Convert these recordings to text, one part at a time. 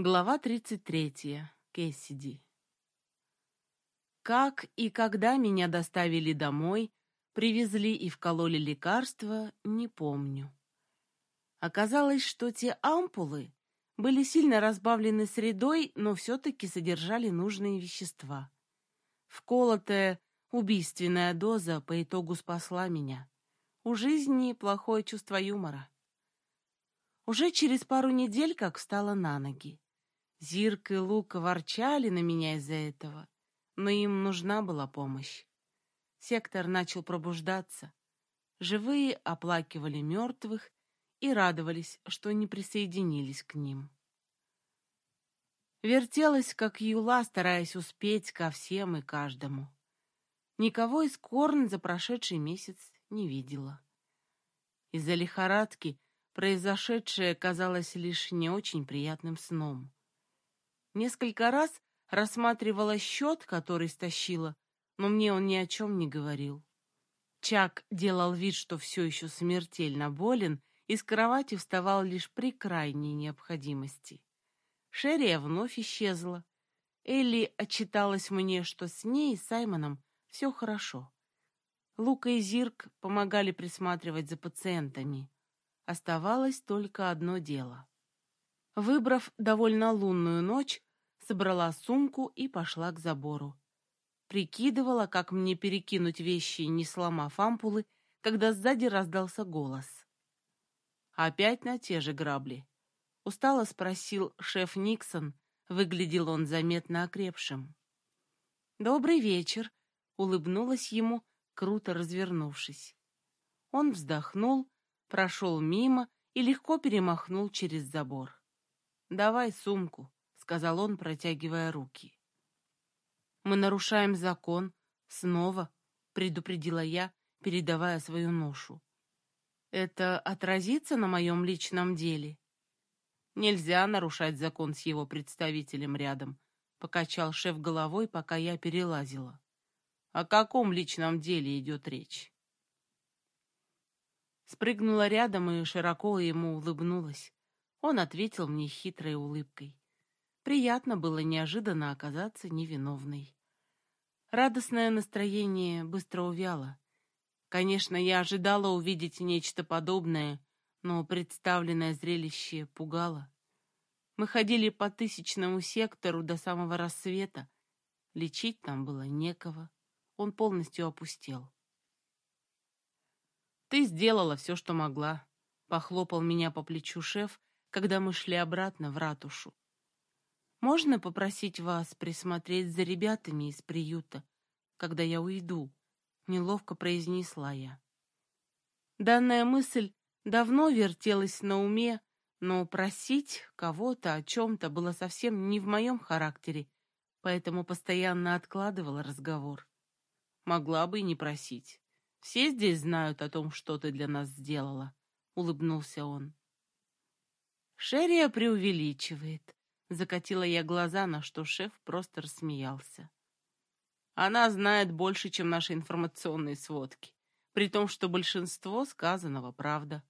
Глава 33. Кэссиди. Как и когда меня доставили домой, привезли и вкололи лекарства, не помню. Оказалось, что те ампулы были сильно разбавлены средой, но все-таки содержали нужные вещества. Вколотая убийственная доза по итогу спасла меня. У жизни плохое чувство юмора. Уже через пару недель как встала на ноги. Зирк и Лука ворчали на меня из-за этого, но им нужна была помощь. Сектор начал пробуждаться. Живые оплакивали мертвых и радовались, что не присоединились к ним. Вертелась, как юла, стараясь успеть ко всем и каждому. Никого из Корн за прошедший месяц не видела. Из-за лихорадки произошедшее казалось лишь не очень приятным сном. Несколько раз рассматривала счет, который стащила, но мне он ни о чем не говорил. Чак делал вид, что все еще смертельно болен, и с кровати вставал лишь при крайней необходимости. Шерия вновь исчезла. Элли отчиталась мне, что с ней и Саймоном все хорошо. Лука и Зирк помогали присматривать за пациентами. Оставалось только одно дело. Выбрав довольно лунную ночь, собрала сумку и пошла к забору. Прикидывала, как мне перекинуть вещи, не сломав ампулы, когда сзади раздался голос. Опять на те же грабли. Устало спросил шеф Никсон, выглядел он заметно окрепшим. «Добрый вечер», — улыбнулась ему, круто развернувшись. Он вздохнул, прошел мимо и легко перемахнул через забор. «Давай сумку», сказал он, протягивая руки. Мы нарушаем закон снова, предупредила я, передавая свою ношу. Это отразится на моем личном деле? Нельзя нарушать закон с его представителем рядом, покачал шеф головой, пока я перелазила. О каком личном деле идет речь? Спрыгнула рядом и широко ему улыбнулась. Он ответил мне хитрой улыбкой. Приятно было неожиданно оказаться невиновной. Радостное настроение быстро увяло. Конечно, я ожидала увидеть нечто подобное, но представленное зрелище пугало. Мы ходили по тысячному сектору до самого рассвета. Лечить там было некого. Он полностью опустел. «Ты сделала все, что могла», — похлопал меня по плечу шеф, когда мы шли обратно в ратушу. Можно попросить вас присмотреть за ребятами из приюта, когда я уйду?» — неловко произнесла я. Данная мысль давно вертелась на уме, но просить кого-то о чем-то было совсем не в моем характере, поэтому постоянно откладывала разговор. Могла бы и не просить. Все здесь знают о том, что ты для нас сделала, — улыбнулся он. Шерия преувеличивает. Закатила я глаза, на что шеф просто рассмеялся. Она знает больше, чем наши информационные сводки, при том, что большинство сказанного правда.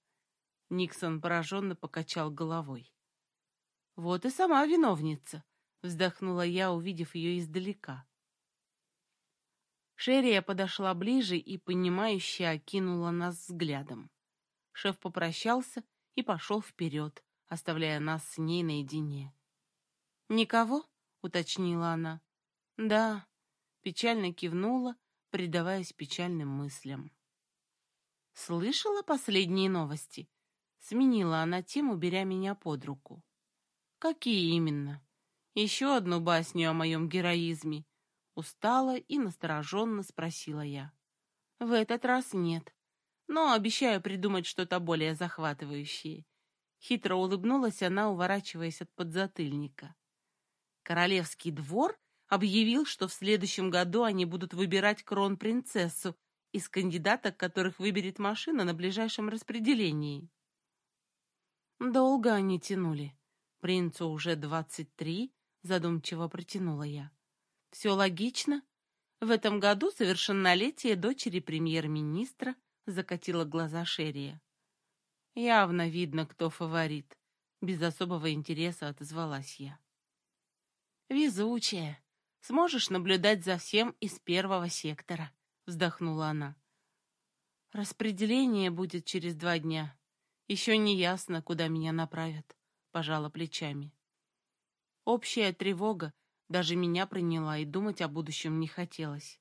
Никсон пораженно покачал головой. «Вот и сама виновница», — вздохнула я, увидев ее издалека. Шерия подошла ближе и, понимающе окинула нас взглядом. Шеф попрощался и пошел вперед, оставляя нас с ней наедине. «Никого?» — уточнила она. «Да», — печально кивнула, предаваясь печальным мыслям. «Слышала последние новости?» — сменила она тему, беря меня под руку. «Какие именно?» «Еще одну басню о моем героизме», — устала и настороженно спросила я. «В этот раз нет, но обещаю придумать что-то более захватывающее». Хитро улыбнулась она, уворачиваясь от подзатыльника. Королевский двор объявил, что в следующем году они будут выбирать кронпринцессу из кандидаток, которых выберет машина на ближайшем распределении. Долго они тянули. Принцу уже двадцать три, задумчиво протянула я. Все логично. В этом году совершеннолетие дочери премьер-министра закатила глаза Шерия. Явно видно, кто фаворит. Без особого интереса отозвалась я. «Везучая. Сможешь наблюдать за всем из первого сектора», — вздохнула она. «Распределение будет через два дня. Еще не ясно, куда меня направят», — пожала плечами. Общая тревога даже меня приняла, и думать о будущем не хотелось.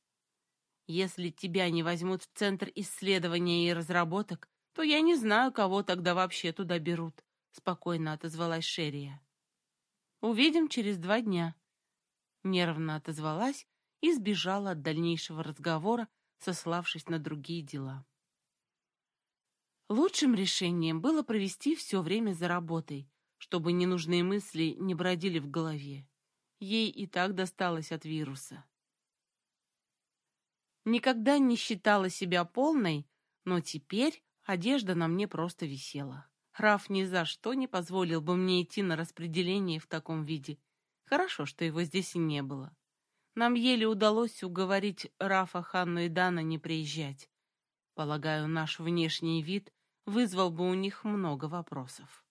Если тебя не возьмут в Центр исследования и разработок, то я не знаю, кого тогда вообще туда берут», — спокойно отозвалась Шерия. «Увидим через два дня», Нервно отозвалась и сбежала от дальнейшего разговора, сославшись на другие дела. Лучшим решением было провести все время за работой, чтобы ненужные мысли не бродили в голове. Ей и так досталось от вируса. Никогда не считала себя полной, но теперь одежда на мне просто висела. Раф ни за что не позволил бы мне идти на распределение в таком виде, Хорошо, что его здесь и не было. Нам еле удалось уговорить Рафа, Ханну и Дана не приезжать. Полагаю, наш внешний вид вызвал бы у них много вопросов.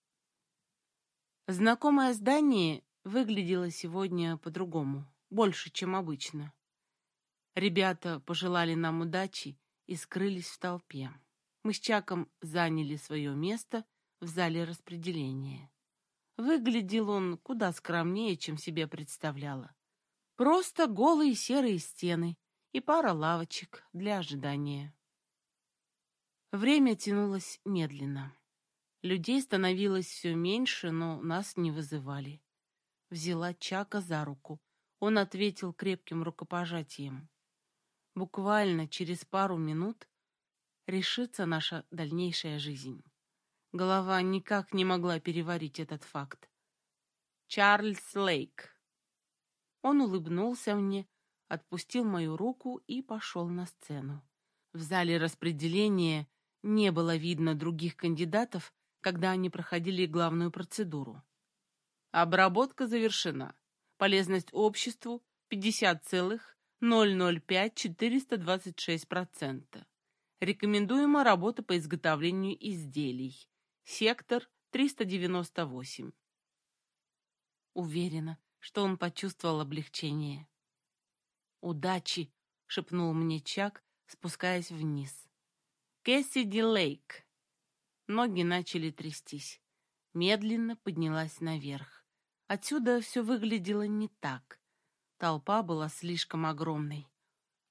Знакомое здание выглядело сегодня по-другому, больше, чем обычно. Ребята пожелали нам удачи и скрылись в толпе. Мы с Чаком заняли свое место в зале распределения. Выглядел он куда скромнее, чем себе представляла. Просто голые серые стены и пара лавочек для ожидания. Время тянулось медленно. Людей становилось все меньше, но нас не вызывали. Взяла Чака за руку. Он ответил крепким рукопожатием. Буквально через пару минут решится наша дальнейшая жизнь. Голова никак не могла переварить этот факт. Чарльз Лейк. Он улыбнулся мне, отпустил мою руку и пошел на сцену. В зале распределения не было видно других кандидатов, когда они проходили главную процедуру. Обработка завершена. Полезность обществу 50,005426%. Рекомендуема работа по изготовлению изделий. Сектор 398. Уверена, что он почувствовал облегчение. «Удачи!» — шепнул мне Чак, спускаясь вниз. «Кэссиди Лейк!» Ноги начали трястись. Медленно поднялась наверх. Отсюда все выглядело не так. Толпа была слишком огромной.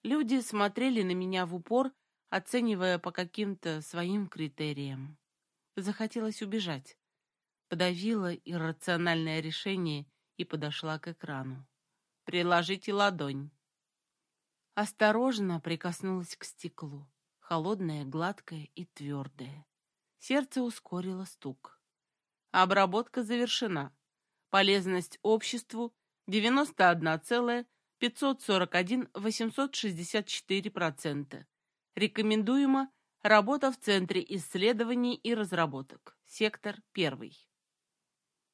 Люди смотрели на меня в упор, оценивая по каким-то своим критериям. Захотелось убежать. Подавила иррациональное решение и подошла к экрану. «Приложите ладонь». Осторожно прикоснулась к стеклу. Холодное, гладкое и твердое. Сердце ускорило стук. Обработка завершена. Полезность обществу 91,541,864%. Рекомендуемо Работа в Центре исследований и разработок. Сектор 1.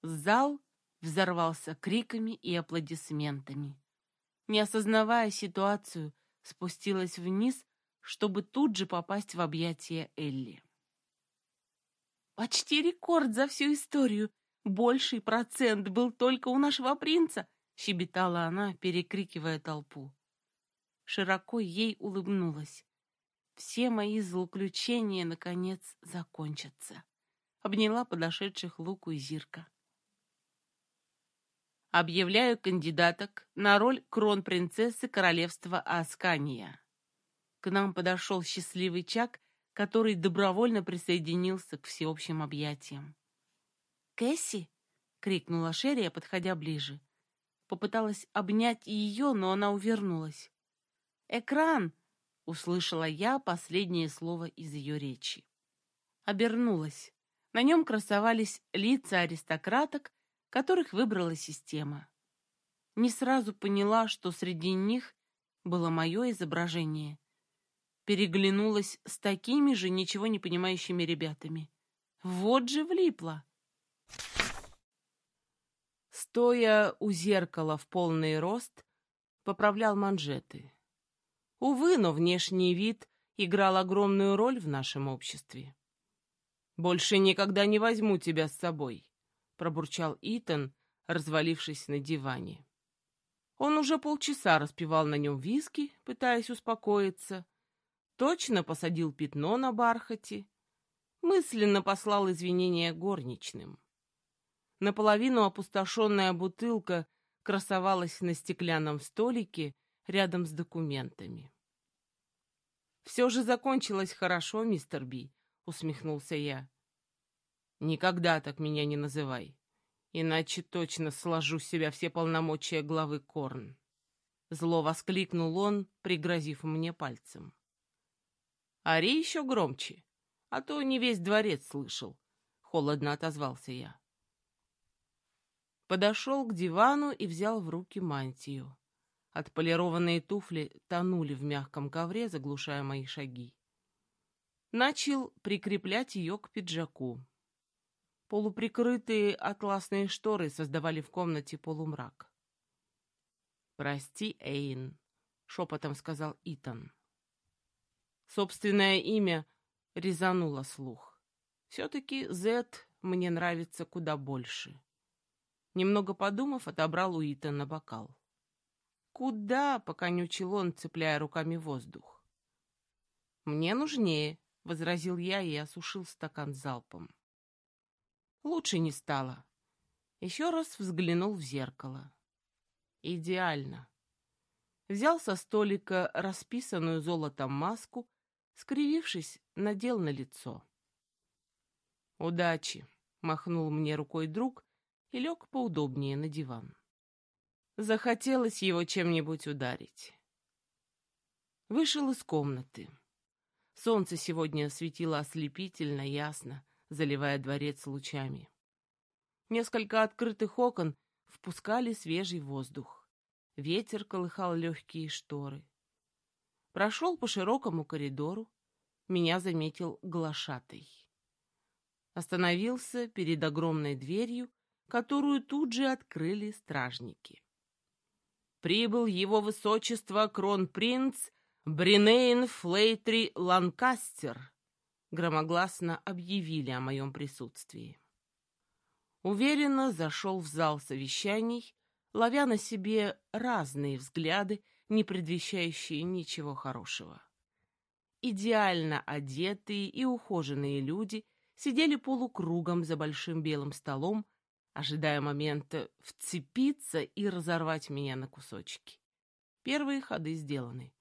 Зал взорвался криками и аплодисментами. Не осознавая ситуацию, спустилась вниз, чтобы тут же попасть в объятия Элли. «Почти рекорд за всю историю. Больший процент был только у нашего принца», — щебетала она, перекрикивая толпу. Широко ей улыбнулась. Все мои злоключения, наконец, закончатся. Обняла подошедших Луку и Зирка. Объявляю кандидаток на роль кронпринцессы королевства Аскания. К нам подошел счастливый Чак, который добровольно присоединился к всеобщим объятиям. «Кэсси!» — крикнула Шерия, подходя ближе. Попыталась обнять ее, но она увернулась. «Экран!» Услышала я последнее слово из ее речи. Обернулась. На нем красовались лица аристократок, которых выбрала система. Не сразу поняла, что среди них было мое изображение. Переглянулась с такими же ничего не понимающими ребятами. Вот же влипла. Стоя у зеркала в полный рост, поправлял манжеты. Увы, но внешний вид играл огромную роль в нашем обществе. «Больше никогда не возьму тебя с собой. — пробурчал Итан, развалившись на диване. Он уже полчаса распивал на нем виски, пытаясь успокоиться. Точно посадил пятно на бархате. Мысленно послал извинения горничным. Наполовину опустошенная бутылка красовалась на стеклянном столике рядом с документами. «Все же закончилось хорошо, мистер Би», — усмехнулся я. «Никогда так меня не называй, иначе точно сложу с себя все полномочия главы Корн». Зло воскликнул он, пригрозив мне пальцем. «Ори еще громче, а то не весь дворец слышал», — холодно отозвался я подошел к дивану и взял в руки мантию. Отполированные туфли тонули в мягком ковре, заглушая мои шаги. Начал прикреплять ее к пиджаку. Полуприкрытые атласные шторы создавали в комнате полумрак. «Прости, Эйн», — шепотом сказал Итан. Собственное имя резануло слух. Все-таки Зет мне нравится куда больше. Немного подумав, отобрал у Итана бокал. «Куда?» — поконючил он, цепляя руками воздух. «Мне нужнее», — возразил я и осушил стакан залпом. Лучше не стало. Еще раз взглянул в зеркало. Идеально. Взял со столика расписанную золотом маску, скривившись, надел на лицо. «Удачи!» — махнул мне рукой друг и лег поудобнее на диван. Захотелось его чем-нибудь ударить. Вышел из комнаты. Солнце сегодня светило ослепительно ясно, заливая дворец лучами. Несколько открытых окон впускали свежий воздух. Ветер колыхал легкие шторы. Прошел по широкому коридору. Меня заметил глашатый. Остановился перед огромной дверью которую тут же открыли стражники. Прибыл его высочество кронпринц Бринейн Флейтри Ланкастер, громогласно объявили о моем присутствии. Уверенно зашел в зал совещаний, ловя на себе разные взгляды, не предвещающие ничего хорошего. Идеально одетые и ухоженные люди сидели полукругом за большим белым столом, ожидая момента вцепиться и разорвать меня на кусочки. Первые ходы сделаны.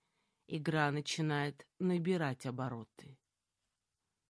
Игра начинает набирать обороты.